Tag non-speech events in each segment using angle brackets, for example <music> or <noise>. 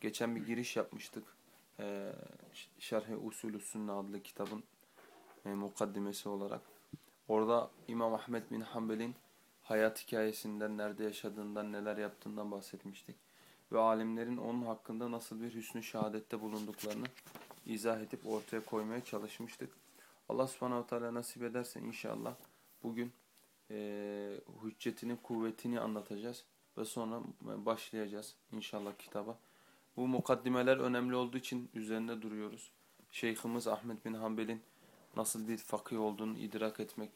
geçen bir giriş yapmıştık. Ee, Şerh-i Usulü Sünne adlı kitabın e, mukaddimesi olarak. Orada İmam Ahmet bin Hanbel'in hayat hikayesinden, nerede yaşadığından, neler yaptığından bahsetmiştik. Ve alimlerin onun hakkında nasıl bir hüsnü şehadette bulunduklarını izah edip ortaya koymaya çalışmıştık. Allah subhanahu teala nasip ederse inşallah bugün e, hüccetinin kuvvetini anlatacağız ve sonra başlayacağız inşallah kitaba. Bu mukaddimeler önemli olduğu için üzerinde duruyoruz. Şeyhimiz Ahmet bin Hanbel'in nasıl bir fakih olduğunu idrak etmek,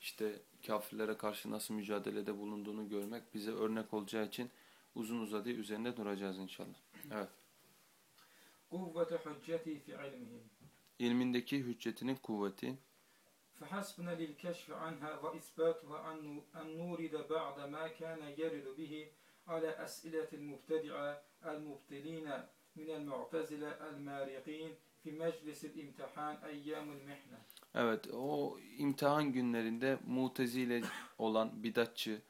işte kafirlere karşı nasıl mücadelede bulunduğunu görmek bize örnek olacağı için uzun uzadı üzerinde duracağız inşallah. Evet. قوة حجتي في علمهم İlmindeki hüccetinin kuvveti. فحسبنا للكشف عنها وإثباتها أن أن نورد بعد ما كان يرد به على أسئلة المبتدعة المبطلين من المعتزلة المارقين في مجلس الامتحان أيام المحنة Evet o imtihan günlerinde mutezile olan bidatçı,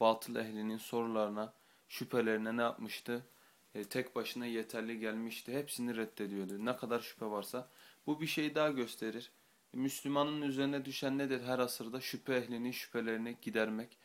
batıl ehlinin sorularına, şüphelerine ne yapmıştı? E, tek başına yeterli gelmişti. Hepsini reddediyordu. Ne kadar şüphe varsa. Bu bir şey daha gösterir. Müslümanın üzerine düşen nedir her asırda? Şüphe ehlinin şüphelerini gidermek,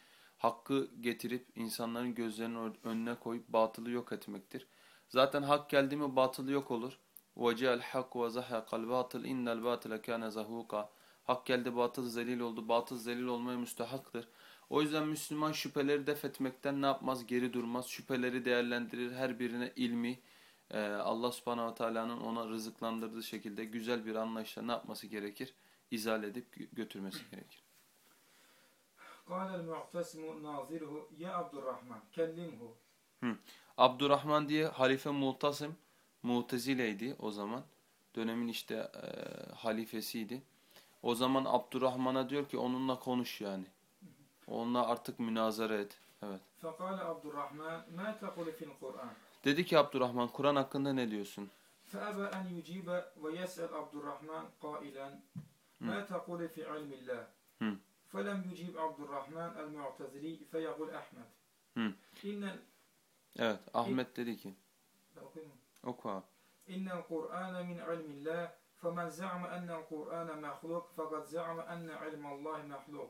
hakkı getirip insanların gözlerinin önüne koyup batılı yok etmektir. Zaten hak geldi mi batılı yok olur. وَجَاءَ الْحَقُّ وَزَحَقَ الْبَاطِلِ اِنَّ الْبَاطِلَ كَانَ زَهُوقًا Hak geldi batıl zelil oldu. Batıl zelil olmaya müstehaktır. O yüzden Müslüman şüpheleri def etmekten ne yapmaz? Geri durmaz. Şüpheleri değerlendirir. Her birine ilmi, e, Allah subhanahu ve teala'nın ona rızıklandırdığı şekilde güzel bir anlayışla ne yapması gerekir? İzal edip götürmesi gerekir. Kâlel mu'tesimu naziruhu ya Abdurrahman kellimhu. Abdurrahman diye halife Multasim Mu'tezileydi o zaman. Dönemin işte e, halifesiydi. O zaman Abdurrahman'a diyor ki onunla konuş yani. Onunla artık münazara et. Evet. Fekale Abdurrahman ma tekulu fil Kur'an. Dedi ki Abdurrahman Kur'an hakkında ne diyorsun? Feebe en yucibe ve yes'el Abdurrahman kailen ma tekulu fi ilmillah. الله هم. فلم يجيب عبد الرحمن المعتزلي فيقول أحمد هم. إن Evet Ahmet dedi ki أقيم. oku abi. إن القرآن من علم الله فمن زعم أن القرآن مخلوق فقد زعم أن علم الله مخلوق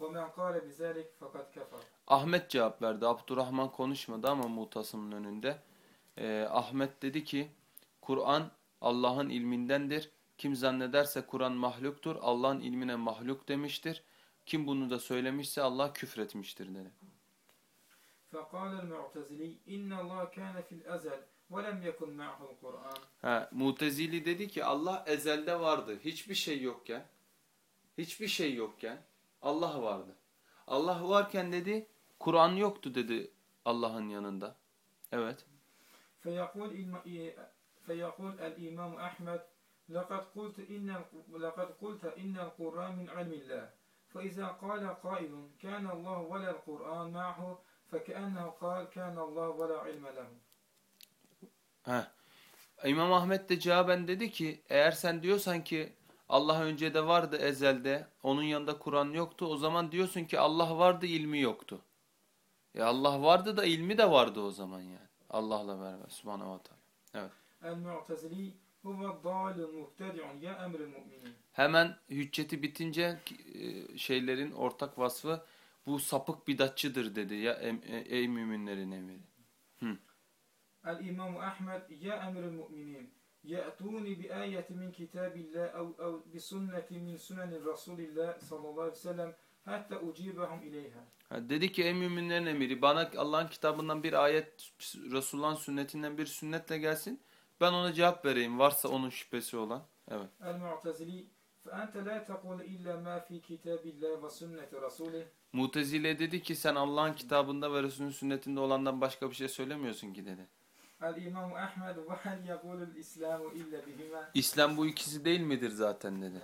ومن قال بذلك فقد كفر Ahmet cevap verdi. Abdurrahman konuşmadı ama Mutasım'ın önünde. Ee, Ahmet dedi ki Kur'an Allah'ın ilmindendir. Kim zannederse Kur'an mahluktur. Allah'ın ilmine mahluk demiştir. Kim bunu da söylemişse Allah küfretmiştir dedi. فقال المعتزلي إن الله كان في الأزل ولم يكن معه القرآن Ha, Mutezili dedi ki Allah ezelde vardı. Hiçbir şey yokken, hiçbir şey yokken Allah vardı. Allah varken dedi Kur'an yoktu dedi Allah'ın yanında. Evet. فيقول الم- فيقول الإمام أحمد لقد قلت إن لقد قلت إن القرآن من علم الله فإذا قال قائل كان الله ولا القرآن معه فكأنه قال كان الله ولا علم له Heh. İmam Ahmet de cevaben dedi ki eğer sen diyorsan ki Allah önce de vardı ezelde onun yanında Kur'an yoktu o zaman diyorsun ki Allah vardı ilmi yoktu. E Allah vardı da ilmi de vardı o zaman yani. Allah'la beraber subhanahu wa ta'ala. Evet. المعتزلي Hemen hücceti bitince e, şeylerin ortak vasfı bu sapık bidatçıdır dedi ya e, ey müminlerin emiri. Hı. El İmam Ahmed ya emril mu'minin. Ya'tuni bi ayeti min kitabillah ev ev bi sunneti min sunenir Resulillah sallallahu aleyhi ve sellem hatta ucibahum ileyha. Dedi ki ey müminlerin emiri bana Allah'ın kitabından bir ayet Resulullah'ın sünnetinden bir sünnetle gelsin. Ben ona cevap vereyim varsa onun şüphesi olan. Evet. المعتزلي فأنت لا تقول إلا ما في كتاب الله وسنة رسوله Mutezile dedi ki sen Allah'ın kitabında ve Resulünün sünnetinde olandan başka bir şey söylemiyorsun ki dedi. الإمام أحمد وهل يقول الإسلام إلا بهما İslam bu ikisi değil midir zaten dedi.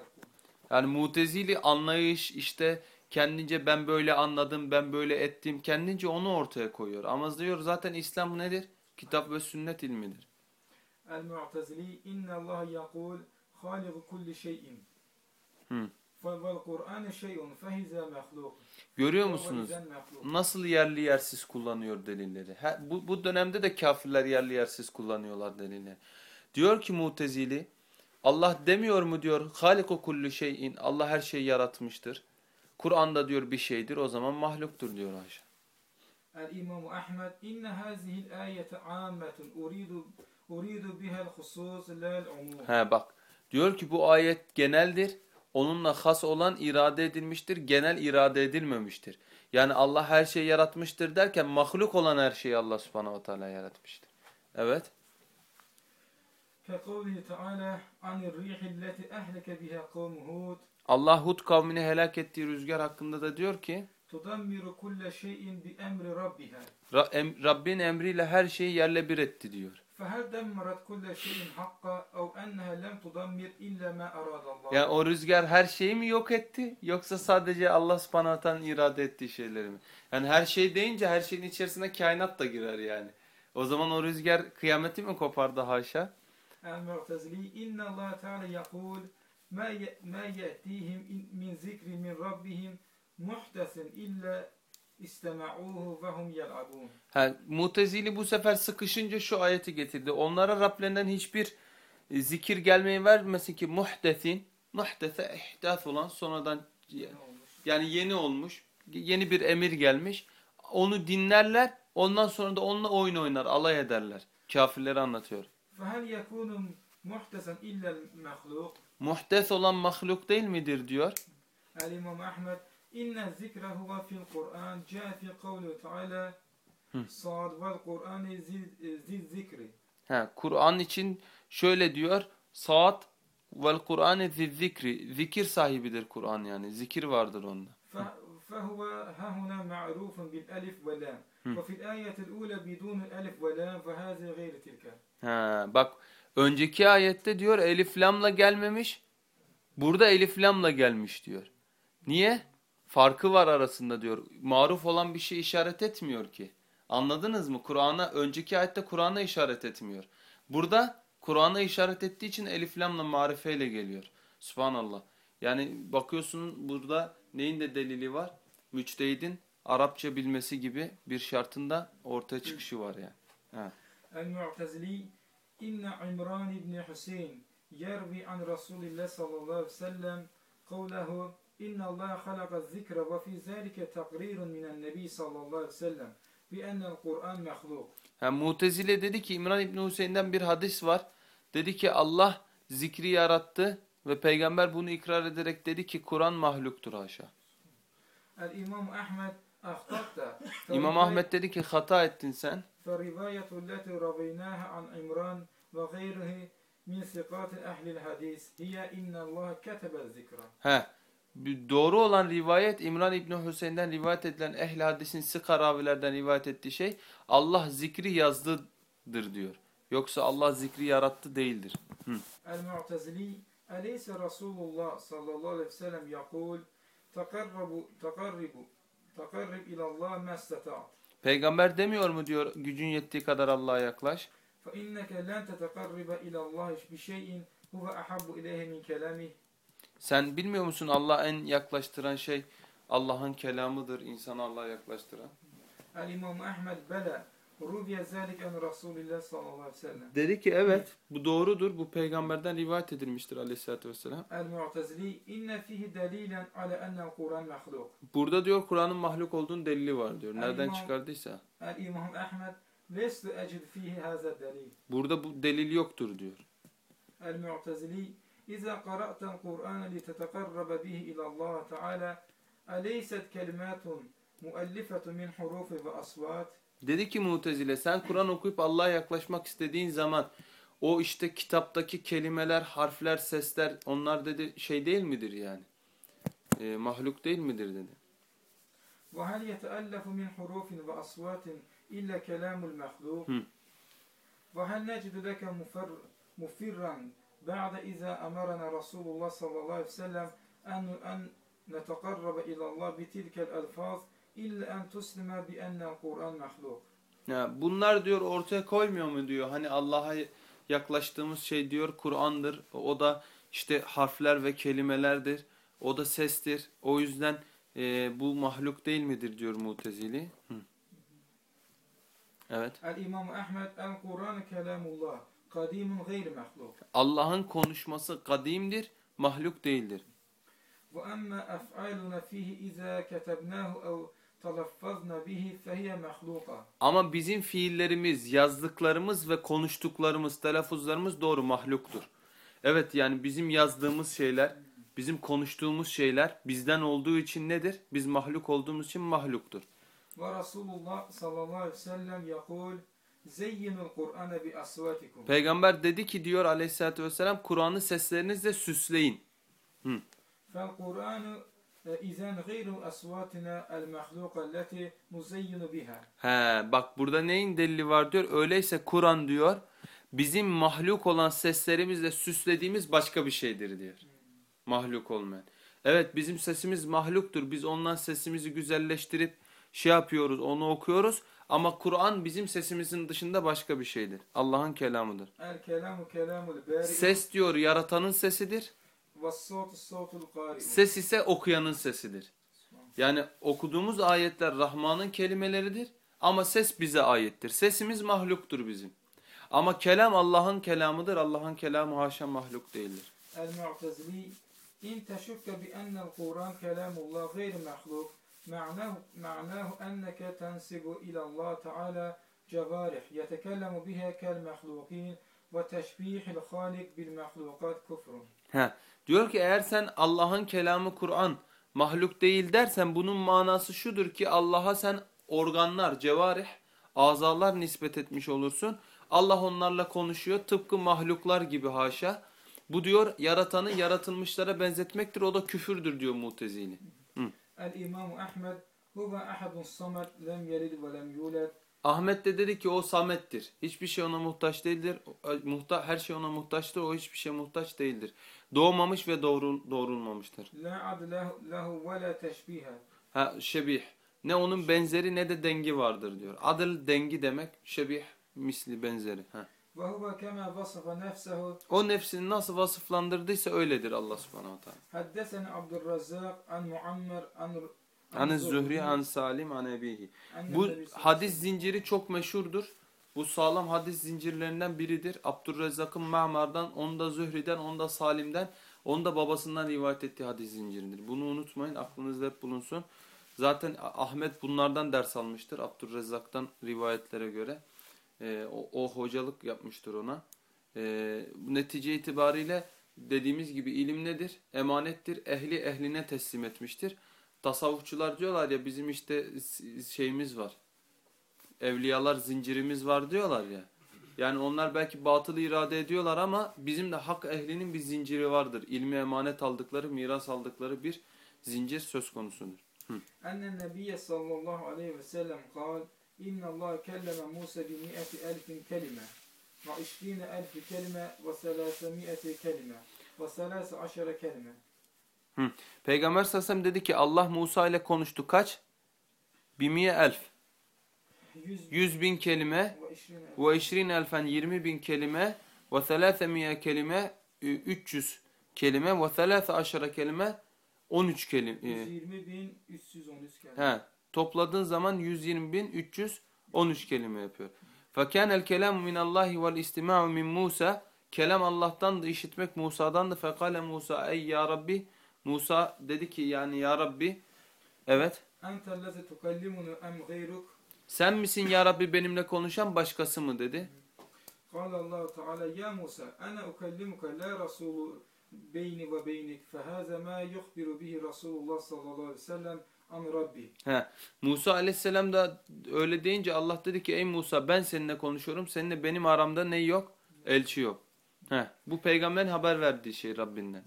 Yani mutezili anlayış işte kendince ben böyle anladım, ben böyle ettim. Kendince onu ortaya koyuyor. Ama diyor zaten İslam nedir? Kitap ve sünnet ilmidir. el-Mu'tazili inna Allah yaqul haliku kulli şeyin. Vel Kur'an şeyun fehize mehluk. Görüyor musunuz? Nasıl yerli yersiz kullanıyor delilleri. He, bu, bu dönemde de kafirler yerli yersiz kullanıyorlar delilleri. Diyor ki Mutezili Allah demiyor mu diyor Haliku kullu şeyin Allah her şeyi yaratmıştır. Kur'an'da diyor bir şeydir o zaman mahluktur diyor Ayşe. El İmam Ahmed inne hazihil ayete ammetun uridu Uridu. He bak. Diyor ki bu ayet geneldir. Onunla has olan irade edilmiştir. Genel irade edilmemiştir. Yani Allah her şeyi yaratmıştır derken mahluk olan her şeyi Allah subhanahu teala yaratmıştır. Evet. Allah Hud kavmini helak ettiği rüzgar hakkında da diyor ki tudammiru emri rabbiha. Rabbin emriyle her şeyi yerle bir etti diyor. فهل دمرت كل شيء حقا أو أنها لم تدمر إلا ما أراد الله Yani o rüzgar her şeyi mi yok etti yoksa sadece Allah subhanahu wa ta'ala'nın irade ettiği şeyleri mi? Yani her şey deyince her şeyin içerisine kainat da girer yani. O zaman o rüzgar kıyameti mi kopardı haşa? المعتزلي إن الله تعالى يقول ما ي- ما يأتيهم إن- من ذكر من ربهم محدث إلا استمعوه وهم يلعبون Ha, Mutezili bu sefer sıkışınca şu ayeti getirdi. Onlara Rablerinden hiçbir e, zikir gelmeyi vermesin ki muhdesin, muhdese ihdas olan sonradan yani yeni olmuş, yeni bir emir gelmiş. Onu dinlerler, ondan sonra da onunla oyun oynar, alay ederler. Kafirleri anlatıyor. فهل يكون محدثا إلا المخلوق Muhdes olan mahluk değil midir diyor. الإمام أحمد إن الذكر هو في القرآن جاء في قوله تعالى هم. صاد والقرآن ذي ذي الذكر Ha, Kur'an için şöyle diyor. Saat vel Kur'an zikri. Zikir sahibidir Kur'an yani. Zikir vardır onda. ف- فهو ها هنا معروف بالألف واللام هم. وفي الآية الأولى بدون الألف واللام فهذه غير تلك Ha, bak önceki ayette diyor elif lamla gelmemiş. Burada elif lamla gelmiş diyor. Niye? farkı var arasında diyor. Maruf olan bir şey işaret etmiyor ki. Anladınız mı? Kur'an'a önceki ayette Kur'an'a işaret etmiyor. Burada Kur'an'a işaret ettiği için elif lamla marifeyle geliyor. Subhanallah. Yani bakıyorsun burada neyin de delili var? Müçtehidin Arapça bilmesi gibi bir şartında ortaya çıkışı var yani. Ha. El-Mu'tazili İnne İmran İbni Hüseyin yervi an Resulillah sallallahu aleyhi ve sellem kavlehu İnna Allah halaka zikra ve fi zalika takrirun minen nebi sallallahu aleyhi ve sellem bi enel Kur'an mehluk. Yani Mutezile dedi ki İmran İbni Hüseyin'den bir hadis var. Dedi ki Allah zikri yarattı ve peygamber bunu ikrar ederek dedi ki Kur'an mahluktur haşa. El İmam Ahmed ahtatta. <laughs> İmam Ahmed dedi ki hata ettin sen. Ferivayetu leti ravinaha an İmran ve gayrihi min sikati ehlil hadis hiye innallaha ketebe zikra. He bir Doğru olan rivayet İmran İbni Hüseyin'den rivayet edilen ehli hadisin sıka ravilerden rivayet ettiği şey Allah zikri yazdıdır diyor. Yoksa Allah zikri yarattı değildir. المعتزلي أليس رسول الله صلى الله عليه وسلم يقول تقربوا تقربوا تقرب إلى الله ما استطعت Peygamber demiyor mu diyor gücün yettiği kadar Allah'a yaklaş. فإنك لن تتقرب إلى الله بشيء هو أحب إليه من كلامه sen bilmiyor musun Allah en yaklaştıran şey Allah'ın kelamıdır insanı Allah'a yaklaştıran. El İmam Ahmed bela ruviye zalik en Resulillah sallallahu aleyhi ve sellem. Dedi ki evet bu doğrudur. Bu peygamberden rivayet edilmiştir aleyhissalatü vesselam. El Mu'tezili inne fihi delilen ala ennel Kur'an mahluk. Burada diyor Kur'an'ın mahluk olduğunun delili var diyor. Nereden çıkardıysa. El İmam Ahmed lestu ecid fihi haza delil. Burada bu delil yoktur diyor. El Mu'tezili إذا قرأت القرآن لتتقرب به إلى الله تعالى أليست كلمات مؤلفة من حروف وأصوات Dedi ki Mutezile sen Kur'an okuyup Allah'a yaklaşmak istediğin zaman o işte kitaptaki kelimeler, harfler, sesler onlar dedi şey değil midir yani? E, mahluk değil midir dedi. وهل يتألف من حروف وأصوات إلا كلام المخلوق هم. وهل نجد لك مفر مفرا ba'de izâ emerena Resulullah sallallahu aleyhi ve sellem en, en netekarrabe ilallah bitilkel elfaz illa en tuslime bi ennel Kur'an mehluk. Ya bunlar diyor ortaya koymuyor mu diyor. Hani Allah'a yaklaştığımız şey diyor Kur'an'dır. O da işte harfler ve kelimelerdir. O da sestir. O yüzden e, bu mahluk değil midir diyor Mutezili. Hı. Evet. El İmam Ahmed el Kur'an kelamullah kadimun gayri mahluk. Allah'ın konuşması kadimdir, mahluk değildir. Ve emme ef'aluna fihi izâ ketebnâhu ev talaffazna bihi fehiye mahluka. Ama bizim fiillerimiz, yazdıklarımız ve konuştuklarımız, telaffuzlarımız doğru mahluktur. Evet yani bizim yazdığımız şeyler, bizim konuştuğumuz şeyler bizden olduğu için nedir? Biz mahluk olduğumuz için mahluktur. Ve Resulullah sallallahu aleyhi ve sellem yakul Peygamber dedi ki diyor aleyhissalatü vesselam Kur'an'ı seslerinizle süsleyin. He, bak burada neyin delili var diyor. Öyleyse Kur'an diyor bizim mahluk olan seslerimizle süslediğimiz başka bir şeydir diyor. Mahluk olmayan. Evet bizim sesimiz mahluktur. Biz ondan sesimizi güzelleştirip şey yapıyoruz onu okuyoruz. Ama Kur'an bizim sesimizin dışında başka bir şeydir. Allah'ın kelamıdır. Ses diyor yaratanın sesidir. Ses ise okuyanın sesidir. Yani okuduğumuz ayetler Rahman'ın kelimeleridir ama ses bize aittir. Sesimiz mahluktur bizim. Ama kelam Allah'ın kelamıdır. Allah'ın kelamı haşa mahluk değildir. El-Mu'tezili İn teşükke bi ennel Kur'an kelamullah gayri mahluk معناه, معناه أنك تنسب إلى الله تعالى جوارح يتكلم بها كالمخلوقين وتشبيح الخالق بالمخلوقات كفر Heh. Diyor ki eğer sen Allah'ın kelamı Kur'an mahluk değil dersen bunun manası şudur ki Allah'a sen organlar, cevarih, azalar nispet etmiş olursun. Allah onlarla konuşuyor tıpkı mahluklar gibi haşa. Bu diyor yaratanı yaratılmışlara benzetmektir o da küfürdür diyor mutezili. El-İmamu Ahmed huve ahadun samet lem yelid ve. Ahmet de dedi ki o samettir. Hiçbir şey ona muhtaç değildir. E, muhta her şey ona muhtaçtır. O hiçbir şey muhtaç değildir. Doğmamış ve doğru doğrulmamıştır. La adle lehu ve la teşbiha. Ha şebih. Ne onun benzeri ne de dengi vardır diyor. Adıl dengi demek. Şebih misli benzeri. Heh. وهو كما وصف نفسه O nefsini nasıl vasıflandırdıysa öyledir Allah subhanahu teala. حدثنا عبد الرزاق عن معمر عن An Zühri an Salim an Ebihi. عن Bu النبي صلى الله عليه hadis zinciri çok meşhurdur. Bu sağlam hadis zincirlerinden biridir. Abdurrezzak'ın Ma'mar'dan, onda Zühri'den, onda Salim'den, onda babasından rivayet ettiği hadis zinciridir. Bunu unutmayın, aklınızda hep bulunsun. Zaten Ahmet bunlardan ders almıştır Abdurrezzak'tan rivayetlere göre. Ee, o, o hocalık yapmıştır ona. Bu netice itibariyle dediğimiz gibi ilim nedir? Emanettir. Ehli ehline teslim etmiştir. Tasavvufçular diyorlar ya bizim işte şeyimiz var. Evliyalar zincirimiz var diyorlar ya. Yani onlar belki batılı irade ediyorlar ama bizim de hak ehlinin bir zinciri vardır. İlmi emanet aldıkları, miras aldıkları bir zincir söz konusudur. أن İnna Allah kelleme Musa bi mi'ati elfin kelime ve işrine elfi kelime ve selase mi'ati kelime ve selase aşere kelime. Hı. Peygamber Sasem dedi ki Allah Musa ile konuştu kaç? Bimiye elf. Yüz bin kelime ve işrin elfen yirmi bin kelime ve selase miye kelime e, üç yüz kelime ve selase aşere kelime on üç kelime. E, yüz yirmi bin üç yüz on üç kelime. He topladığın zaman 120 bin 313 kelime yapıyor. فَكَانَ الْكَلَامُ مِنَ اللّٰهِ وَالْاِسْتِمَاعُ مِنْ Musa Kelam Allah'tan da işitmek Musa'dan da فَقَالَ Musa ey ya Rabbi Musa dedi ki yani ya Rabbi evet أنت الذي تكلمنا أم غيرك sen misin ya Rabbi benimle konuşan başkası mı dedi. قال الله تعالى يا موسى أنا أكلمك لا رسول بيني وبينك فهذا ما يخبر به رسول الله صلى الله عليه وسلم an Rabbi. He. Musa aleyhisselam da öyle deyince Allah dedi ki ey Musa ben seninle konuşuyorum. Seninle benim aramda ne yok? Elçi yok. He. Bu peygamberin haber verdiği şey Rabbinden.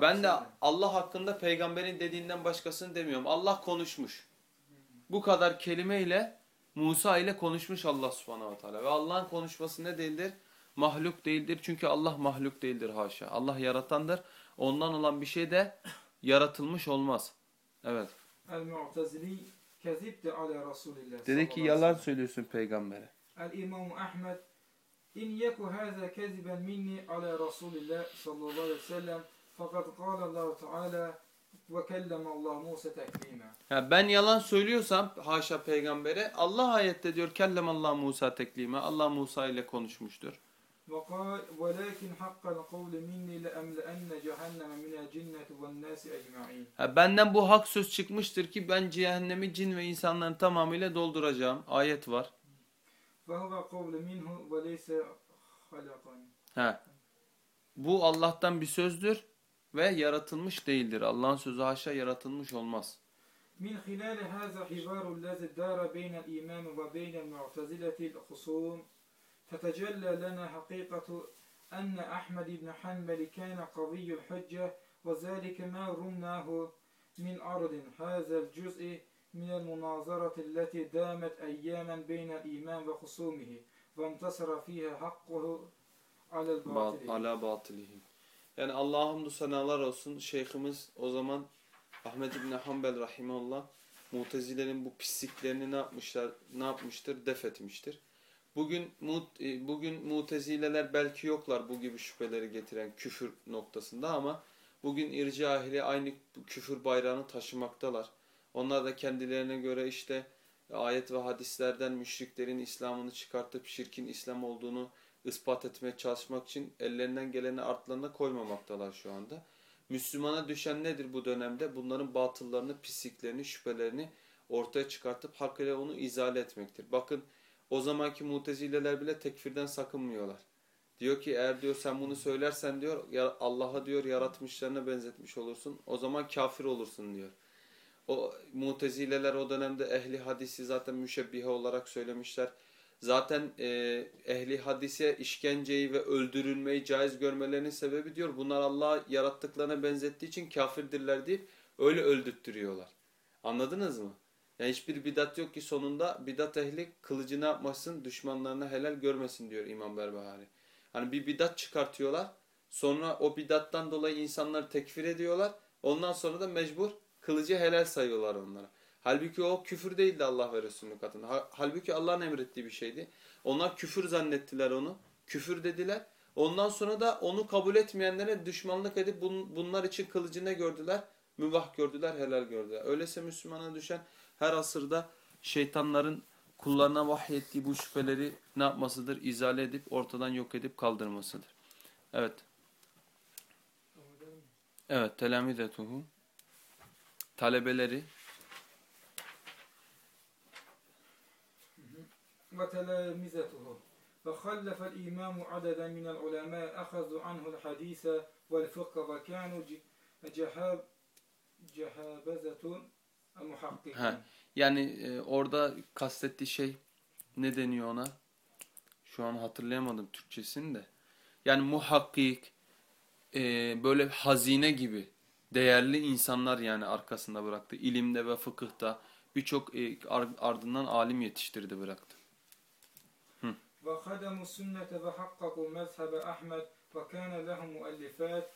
Ben de Allah hakkında peygamberin dediğinden başkasını demiyorum. Allah konuşmuş. Bu kadar kelimeyle Musa ile konuşmuş Allah subhanahu wa ta'ala. Ve Allah'ın konuşması ne değildir? Mahluk değildir. Çünkü Allah mahluk değildir haşa. Allah yaratandır. Ondan olan bir şey de yaratılmış olmaz. Evet. El-Mu'tazili kezipti ala Resulillah. Dedi ki yalan söylüyorsun peygambere. El-İmam Ahmed İn yeku haza keziben minni ala Resulillah sallallahu aleyhi ve sellem fakat kâle Allah Teala ve kellem Allah Musa teklima. Ha, ben yalan söylüyorsam haşa peygambere Allah ayette diyor kellem Allah Musa teklime. Allah Musa ile konuşmuştur. وقال ولكن حق القول مني لأملأن جهنم من الجنة والناس أجمعين. Ha, benden bu hak söz çıkmıştır ki ben cehennemi cin ve insanların tamamıyla dolduracağım. Ayet var. فهو قول منه وليس خلقا. Ha. Bu Allah'tan bir sözdür ve yaratılmış değildir. Allah'ın sözü haşa yaratılmış olmaz. من خلال هذا الحوار الذي دار بين الإمام وبين المعتزلة الخصوم تتجلى لنا حقيقة أن أحمد بن حنبل كان قضي الحجة وذلك ما رمناه من أرض. هذا الجزء من المناظرة التي دامت أياما بين الإيمان وخصومه وانتصر فيها حقه على الباطل. على باطله. يعني اللهم Allah'ım da رسول olsun şeyhimiz o zaman Ahmet İbni Hanbel Rahimallah Mutezilerin bu pisliklerini ne yapmışlar ne yapmıştır? Def etmiştir. Bugün mut, e, bugün Mutezileler belki yoklar bu gibi şüpheleri getiren küfür noktasında ama bugün irca ehli aynı küfür bayrağını taşımaktalar. Onlar da kendilerine göre işte ayet ve hadislerden müşriklerin İslam'ını çıkartıp şirkin İslam olduğunu ispat etmeye çalışmak için ellerinden geleni artlarına koymamaktalar şu anda. Müslümana düşen nedir bu dönemde? Bunların batıllarını, pisliklerini, şüphelerini ortaya çıkartıp hakkıyla onu izale etmektir. Bakın o zamanki mutezileler bile tekfirden sakınmıyorlar. Diyor ki eğer diyor sen bunu söylersen diyor Allah'a diyor yaratmışlarına benzetmiş olursun. O zaman kafir olursun diyor. O mutezileler o dönemde ehli hadisi zaten müşebbihe olarak söylemişler. Zaten e, ehli hadise işkenceyi ve öldürülmeyi caiz görmelerinin sebebi diyor. Bunlar Allah'a yarattıklarına benzettiği için kafirdirler deyip öyle öldürttürüyorlar. Anladınız mı? Yani hiçbir bidat yok ki sonunda bidat ehli kılıcı ne yapmasın düşmanlarına helal görmesin diyor İmam Berbahari. Hani bir bidat çıkartıyorlar. Sonra o bidattan dolayı insanları tekfir ediyorlar. Ondan sonra da mecbur kılıcı helal sayıyorlar onlara. Halbuki o küfür değildi Allah ve Resulünün katında. Ha- Halbuki Allah'ın emrettiği bir şeydi. Onlar küfür zannettiler onu. Küfür dediler. Ondan sonra da onu kabul etmeyenlere düşmanlık edip bun- bunlar için kılıcı ne gördüler? Mübah gördüler, helal gördüler. Öyleyse Müslümana düşen her asırda şeytanların kullarına vahyettiği bu şüpheleri ne yapmasıdır? İzale edip ortadan yok edip kaldırmasıdır. Evet. Evet. Telamizetuhu. Talebeleri. وتلامذته فخلف الإمام عددا من العلماء أخذوا عنه الحديث والفقه وكانوا ج- جهاب جهابزة محققين Ha. Yani e, orada kastettiği şey ne deniyor ona? Şu an hatırlayamadım Türkçesini de. Yani muhakkik e, böyle hazine gibi değerli insanlar yani arkasında bıraktı. İlimde ve fıkıhta birçok e, ardından alim yetiştirdi bıraktı. Ve kadamu sünnete ve hakkaku mezhebe Ahmet ve kâne lehum muellifat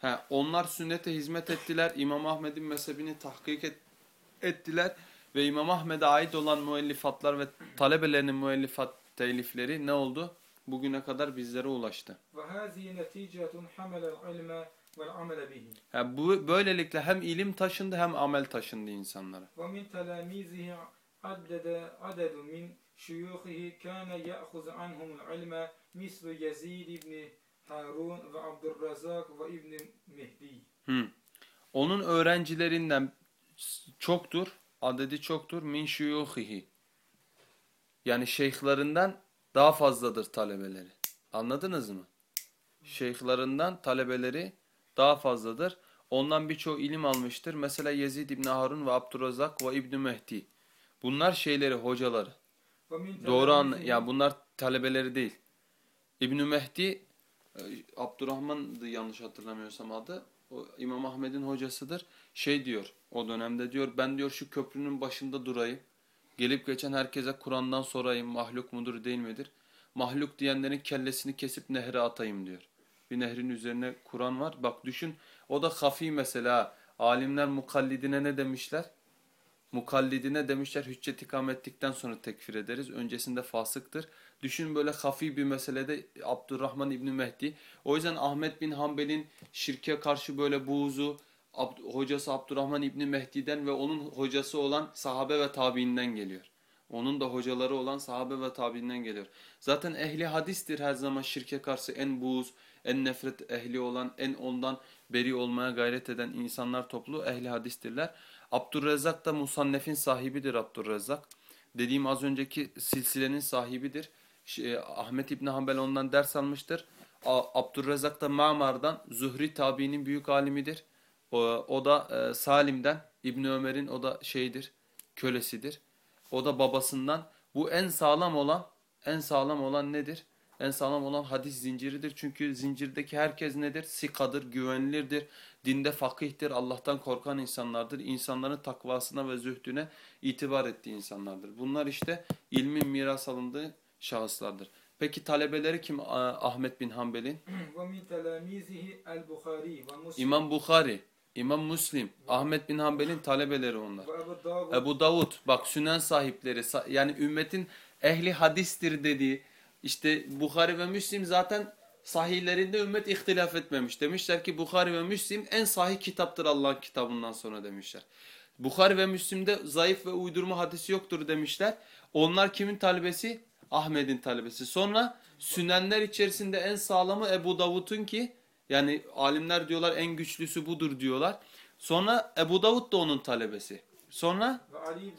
Ha, onlar sünnete hizmet ettiler. İmam Ahmed'in mezhebini tahkik et- ettiler. Ve İmam Ahmed'e ait olan müellifatlar ve talebelerinin müellifat telifleri ne oldu? Bugüne kadar bizlere ulaştı. وهذه نتيجة حمل العلم والعمل به Ha, bu böylelikle hem ilim taşındı hem amel taşındı insanlara. ومن تلاميذه عدد عدد من شيوخه كان يأخذ عنهم العلم مثل يزيد بن Harun ve Abdurrazak ve İbn Mehdi. Hmm. Onun öğrencilerinden çoktur, adedi çoktur. Min şuyuhihi. Yani şeyhlerinden daha fazladır talebeleri. Anladınız mı? Şeyhlerinden talebeleri daha fazladır. Ondan birçoğu ilim almıştır. Mesela Yezid İbni Harun ve Abdurrazak ve İbni Mehdi. Bunlar şeyleri, hocaları. Doğru an ya yani bunlar talebeleri değil. İbn Mehdi Abdurrahman'dı yanlış hatırlamıyorsam adı. o İmam Ahmed'in hocasıdır. Şey diyor o dönemde diyor ben diyor şu köprünün başında durayım. Gelip geçen herkese Kur'an'dan sorayım mahluk mudur değil midir? Mahluk diyenlerin kellesini kesip nehre atayım diyor. Bir nehrin üzerine Kur'an var. Bak düşün o da hafi mesela. Alimler mukallidine ne demişler? Mukallidine demişler hüccet ikam ettikten sonra tekfir ederiz. Öncesinde fasıktır. Düşün böyle hafi bir meselede Abdurrahman İbni Mehdi. O yüzden Ahmet bin Hanbel'in şirke karşı böyle buğzu, Ab hocası Abdurrahman İbni Mehdi'den ve onun hocası olan sahabe ve tabiinden geliyor. Onun da hocaları olan sahabe ve tabiinden geliyor. Zaten ehli hadistir her zaman şirke karşı en buğuz, en nefret ehli olan, en ondan beri olmaya gayret eden insanlar toplu ehli hadistirler. Abdurrezzak da Musannef'in sahibidir Abdurrezzak. Dediğim az önceki silsilenin sahibidir. Şey, Ahmet İbni Hanbel ondan ders almıştır. Abdurrezzak da Ma'mar'dan Zuhri tabiinin büyük alimidir. O, o da e, Salim'den İbni Ömer'in o da şeydir, kölesidir. O da babasından. Bu en sağlam olan, en sağlam olan nedir? En sağlam olan hadis zinciridir. Çünkü zincirdeki herkes nedir? Sikadır, güvenilirdir. Dinde fakihtir, Allah'tan korkan insanlardır. İnsanların takvasına ve zühdüne itibar ettiği insanlardır. Bunlar işte ilmin miras alındığı şahıslardır. Peki talebeleri kim Ahmet bin Hanbel'in? İmam Bukhari, İmam Müslim, Ahmet bin Hanbel'in talebeleri onlar. Ebu Davud, bak sünen sahipleri yani ümmetin ehli hadistir dediği işte Bukhari ve Müslim zaten sahihlerinde ümmet ihtilaf etmemiş. Demişler ki Bukhari ve Müslim en sahih kitaptır Allah'ın kitabından sonra demişler. Bukhari ve Müslim'de zayıf ve uydurma hadisi yoktur demişler. Onlar kimin talebesi? Ahmet'in talebesi. Sonra sünenler içerisinde en sağlamı Ebu Davud'un ki yani alimler diyorlar en güçlüsü budur diyorlar. Sonra Ebu Davud da onun talebesi. Sonra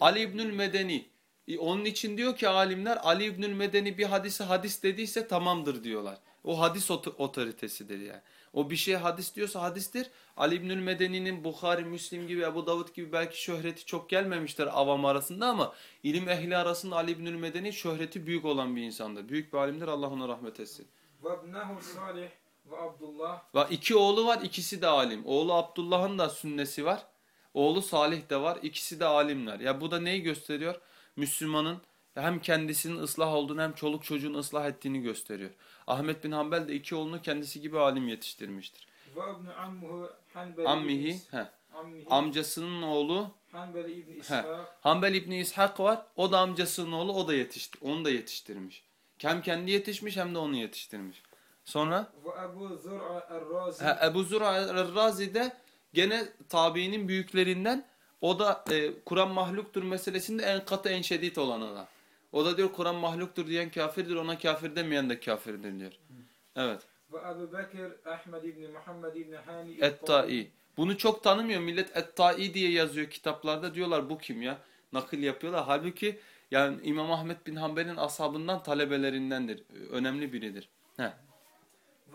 Ali, İbnül Medeni. E, onun için diyor ki alimler Ali İbnül Medeni bir hadise hadis dediyse tamamdır diyorlar. O hadis otoritesidir yani. O bir şey hadis diyorsa hadistir. Ali İbnül Medeni'nin Bukhari, Müslim gibi, Ebu Davud gibi belki şöhreti çok gelmemiştir avam arasında ama ilim ehli arasında Ali İbnül Medeni şöhreti büyük olan bir insandır. Büyük bir alimdir. Allah ona rahmet etsin. Ve Abdullah. Ve iki oğlu var. ikisi de alim. Oğlu Abdullah'ın da sünnesi var. Oğlu Salih de var. İkisi de alimler. Ya bu da neyi gösteriyor? Müslümanın hem kendisinin ıslah olduğunu hem çoluk çocuğun ıslah ettiğini gösteriyor. Ahmet bin Hanbel de iki oğlunu kendisi gibi alim yetiştirmiştir. Ammihi, he. amcasının oğlu Hanbel İbni İshak. Hanbel İbni İshak var. O da amcasının oğlu. O da yetişti. Onu da yetiştirmiş. Hem kendi yetişmiş hem de onu yetiştirmiş. Sonra. Ebu Zur'a Er-Razi de gene tabiinin büyüklerinden o da e, Kur'an mahluktur meselesinde en katı en şiddet olanı O da diyor Kur'an mahluktur diyen kafirdir, ona kafir demeyen de kafirdir diyor. Evet. Ve Ebu Bekir Ahmed İbni Muhammed İbni Hani Et-Tai. Bunu çok tanımıyor millet Et-Tai diye yazıyor kitaplarda diyorlar bu kim ya? Nakil yapıyorlar. Halbuki yani İmam Ahmed bin Hanbel'in ashabından talebelerindendir. Önemli biridir. Heh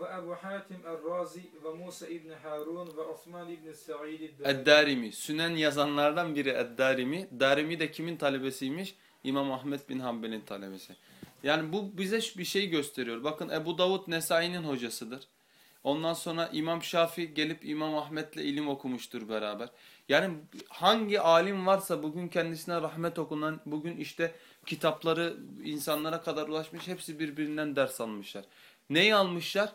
ve Ebu Hatim el-Razi ve Musa İbni Harun ve Osman İbni Sa'id Ed-Darimi. Sünen yazanlardan biri Ed-Darimi. Darimi de kimin talebesiymiş? İmam Ahmet bin Hanbel'in talebesi. Yani bu bize bir şey gösteriyor. Bakın Ebu Davud Nesai'nin hocasıdır. Ondan sonra İmam Şafi gelip İmam Ahmet'le ilim okumuştur beraber. Yani hangi alim varsa bugün kendisine rahmet okunan, bugün işte kitapları insanlara kadar ulaşmış hepsi birbirinden ders almışlar. Neyi almışlar?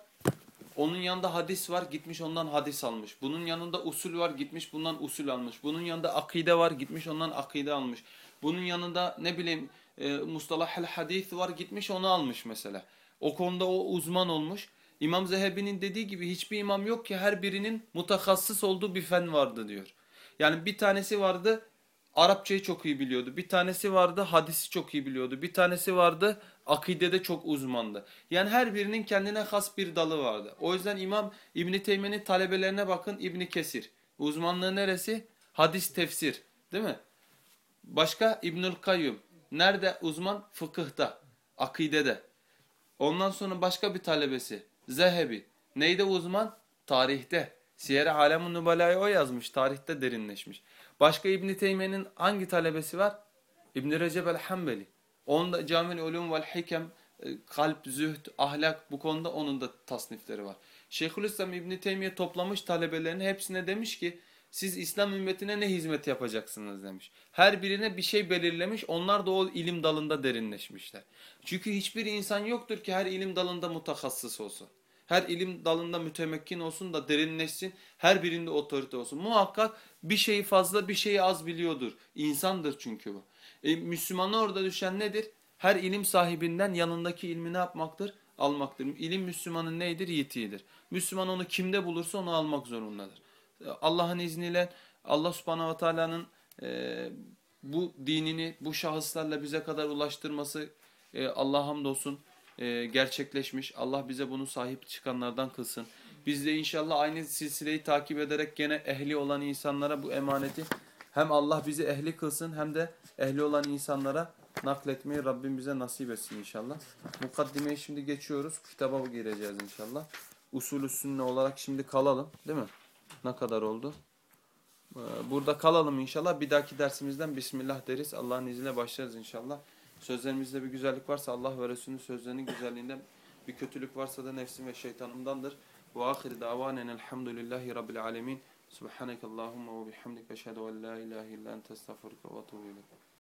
Onun yanında hadis var gitmiş ondan hadis almış. Bunun yanında usul var gitmiş bundan usul almış. Bunun yanında akide var gitmiş ondan akide almış. Bunun yanında ne bileyim e, mustalahel hadis var gitmiş onu almış mesela. O konuda o uzman olmuş. İmam Zehebi'nin dediği gibi hiçbir imam yok ki her birinin mutakassıs olduğu bir fen vardı diyor. Yani bir tanesi vardı Arapçayı çok iyi biliyordu. Bir tanesi vardı hadisi çok iyi biliyordu. Bir tanesi vardı akidede çok uzmandı. Yani her birinin kendine has bir dalı vardı. O yüzden İmam İbni Teymiye'nin talebelerine bakın İbni Kesir. Uzmanlığı neresi? Hadis tefsir. Değil mi? Başka İbnül Kayyum. Nerede uzman? Fıkıhta, akidede. Ondan sonra başka bir talebesi. Zehebi. Neyde uzman? Tarihte. Siyer-i Alem-i Nubala'yı o yazmış. Tarihte derinleşmiş. Başka İbn Teymiye'nin hangi talebesi var? İbn Recep el-Hanbeli. Onda Camil Ulum vel Hikem, e, kalp, zühd, ahlak bu konuda onun da tasnifleri var. Şeyhülislam İbn Teymiye toplamış talebelerini hepsine demiş ki siz İslam ümmetine ne hizmet yapacaksınız demiş. Her birine bir şey belirlemiş. Onlar da o ilim dalında derinleşmişler. Çünkü hiçbir insan yoktur ki her ilim dalında mutakassıs olsun. Her ilim dalında mütemekkin olsun da derinleşsin. Her birinde otorite olsun. Muhakkak bir şeyi fazla bir şeyi az biliyordur. İnsandır çünkü bu. E, Müslümana orada düşen nedir? Her ilim sahibinden yanındaki ilmi ne yapmaktır? Almaktır. İlim Müslümanın neydir? Yitiğidir. Müslüman onu kimde bulursa onu almak zorundadır. Allah'ın izniyle Allah subhanahu ve teala'nın e, bu dinini bu şahıslarla bize kadar ulaştırması e, Allah'a hamdolsun e, gerçekleşmiş. Allah bize bunu sahip çıkanlardan kılsın. Biz de inşallah aynı silsileyi takip ederek gene ehli olan insanlara bu emaneti hem Allah bizi ehli kılsın hem de ehli olan insanlara nakletmeyi Rabbim bize nasip etsin inşallah. Mukaddimeyi şimdi geçiyoruz. Kitaba gireceğiz inşallah. Usulü sünne olarak şimdi kalalım değil mi? Ne kadar oldu? Ee, Burada kalalım inşallah. Bir dahaki dersimizden Bismillah deriz. Allah'ın izniyle başlarız inşallah. Sözlerimizde bir güzellik varsa Allah ve Resulünün sözlerinin güzelliğinden bir kötülük varsa da nefsim ve şeytanımdandır. Ve ahir davanen elhamdülillahi rabbil alemin. Subhaneke Allahumma ve bihamdik. Eşhedü en la ilahe illa ente estağfurke ve etûbü.